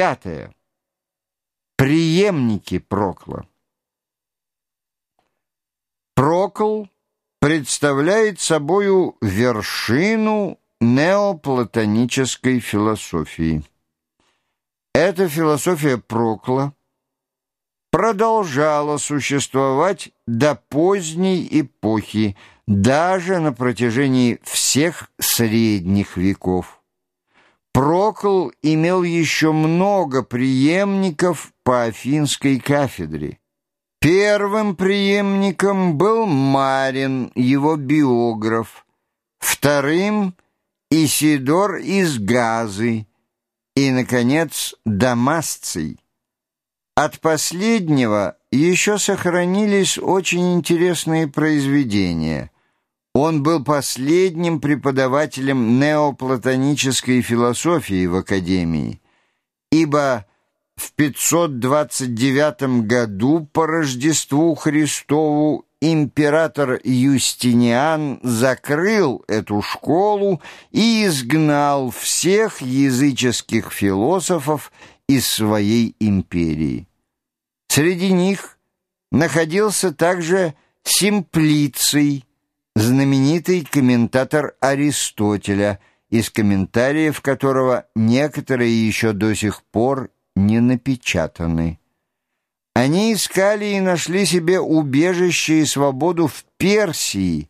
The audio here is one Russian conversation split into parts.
Пятое. Приемники Прокла. Прокл представляет собою вершину неоплатонической философии. Эта философия Прокла продолжала существовать до поздней эпохи, даже на протяжении всех средних веков. Прокл имел еще много преемников по Афинской кафедре. Первым преемником был Марин, его биограф, вторым — Исидор из Газы и, наконец, Дамасций. От последнего еще сохранились очень интересные произведения. Он был последним преподавателем неоплатонической философии в Академии, ибо в 529 году по Рождеству Христову император Юстиниан закрыл эту школу и изгнал всех языческих философов из своей империи. Среди них находился также Симплиций, знаменитый комментатор Аристотеля, из комментариев которого некоторые еще до сих пор не напечатаны. Они искали и нашли себе убежище и свободу в Персии,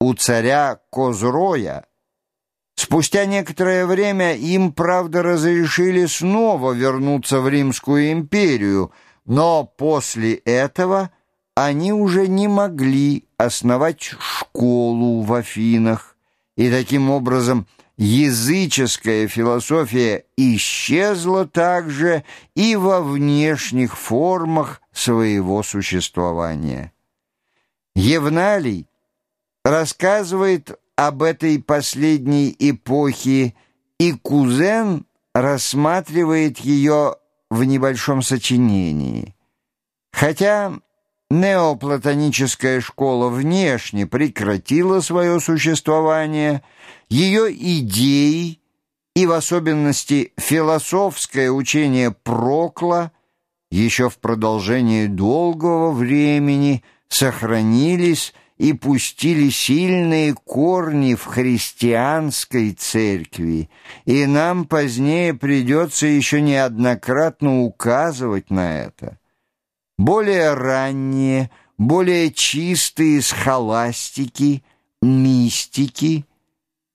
у царя Козроя. Спустя некоторое время им, правда, разрешили снова вернуться в Римскую империю, но после этого они уже не могли основать школу в Афинах, и таким образом языческая философия исчезла также и во внешних формах своего существования. Евналий рассказывает об этой последней эпохе, и кузен рассматривает ее в небольшом сочинении. Хотя неоплатоническая школа внешне прекратила свое существование, ее идеи и в особенности философское учение Прокла еще в продолжении долгого времени сохранились и пустили сильные корни в христианской церкви, и нам позднее придется еще неоднократно указывать на это более ранние, более чистые схоластики, мистики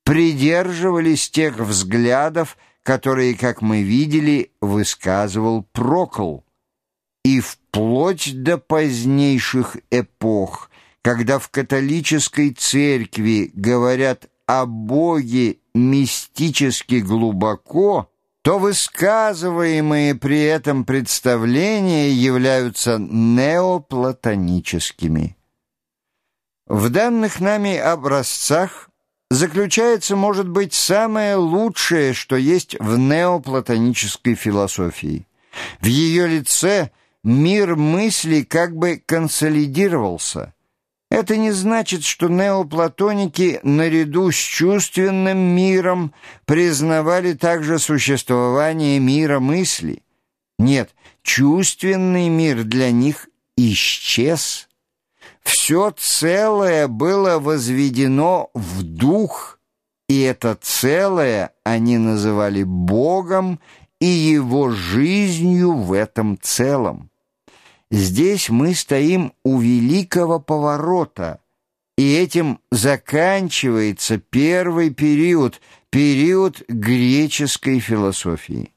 придерживались тех взглядов, которые, как мы видели, высказывал Прокл, и вплоть до позднейших эпох, когда в католической церкви говорят о Боге мистически глубоко, то высказываемые при этом представления являются неоплатоническими. В данных нами образцах заключается, может быть, самое лучшее, что есть в неоплатонической философии. В ее лице мир мысли как бы консолидировался – это не значит, что неоплатоники наряду с чувственным миром признавали также существование мира мысли. Нет, чувственный мир для них исчез. Все целое было возведено в дух, и это целое они называли Богом и его жизнью в этом целом. Здесь мы стоим у великого поворота, и этим заканчивается первый период, период греческой философии.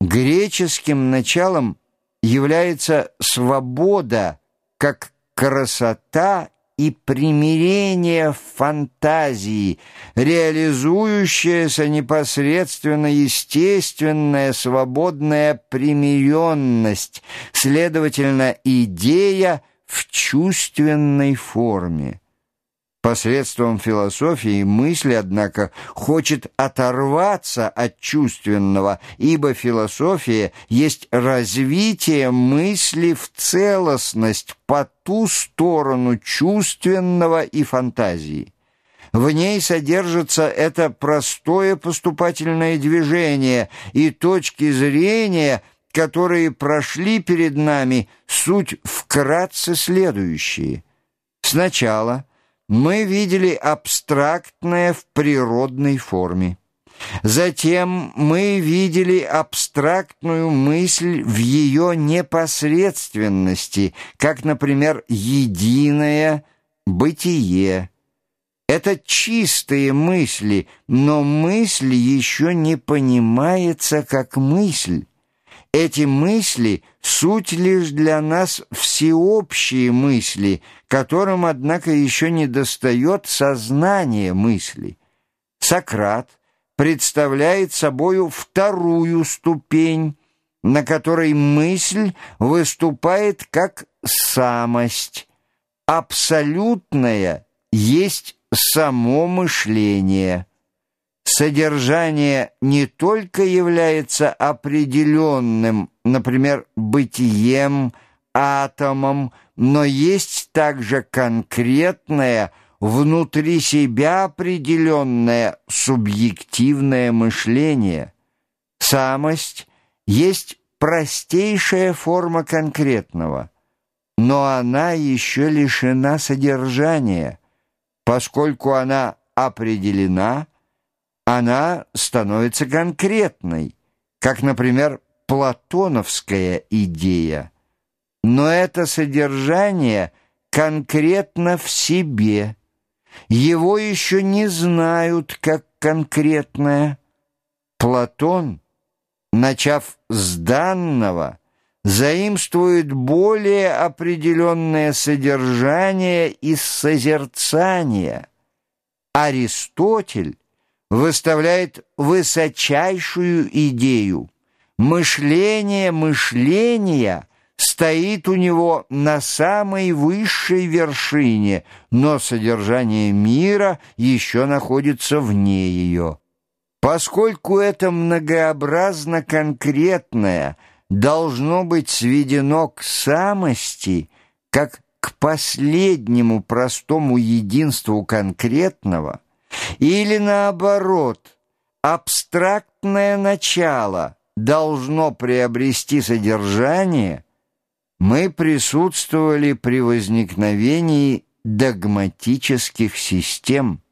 Греческим началом является свобода как красота и примирение фантазии, реализующаяся непосредственно естественная свободная примиренность, следовательно, идея в чувственной форме. Посредством философии мысль, однако, хочет оторваться от чувственного, ибо философия есть развитие мысли в целостность по ту сторону чувственного и фантазии. В ней содержится это простое поступательное движение и точки зрения, которые прошли перед нами, суть вкратце следующие. Сначала мы видели абстрактное в природной форме. Затем мы видели абстрактную мысль в ее непосредственности, как, например, единое бытие. Это чистые мысли, но мысль еще не понимается как мысль. Эти мысли — суть лишь для нас всеобщие мысли, которым, однако, еще не достает сознания мысли. Сократ представляет собою вторую ступень, на которой мысль выступает как самость. Абсолютная есть само мышление. Содержание не только является определенным, например, бытием, атомом, но есть также конкретное, внутри себя определенное субъективное мышление. Самость есть простейшая форма конкретного, но она еще лишена содержания, поскольку она определена, она становится конкретной, как, например, платоновская идея. Но это содержание конкретно в себе. Его еще не знают как конкретное. Платон, начав с данного, заимствует более определенное содержание из созерцания. Аристотель выставляет высочайшую идею. Мышление мышления стоит у него на самой высшей вершине, но содержание мира еще находится вне ее. Поскольку это многообразно конкретное должно быть сведено к самости, как к последнему простому единству конкретного – или наоборот, абстрактное начало должно приобрести содержание, мы присутствовали при возникновении догматических систем –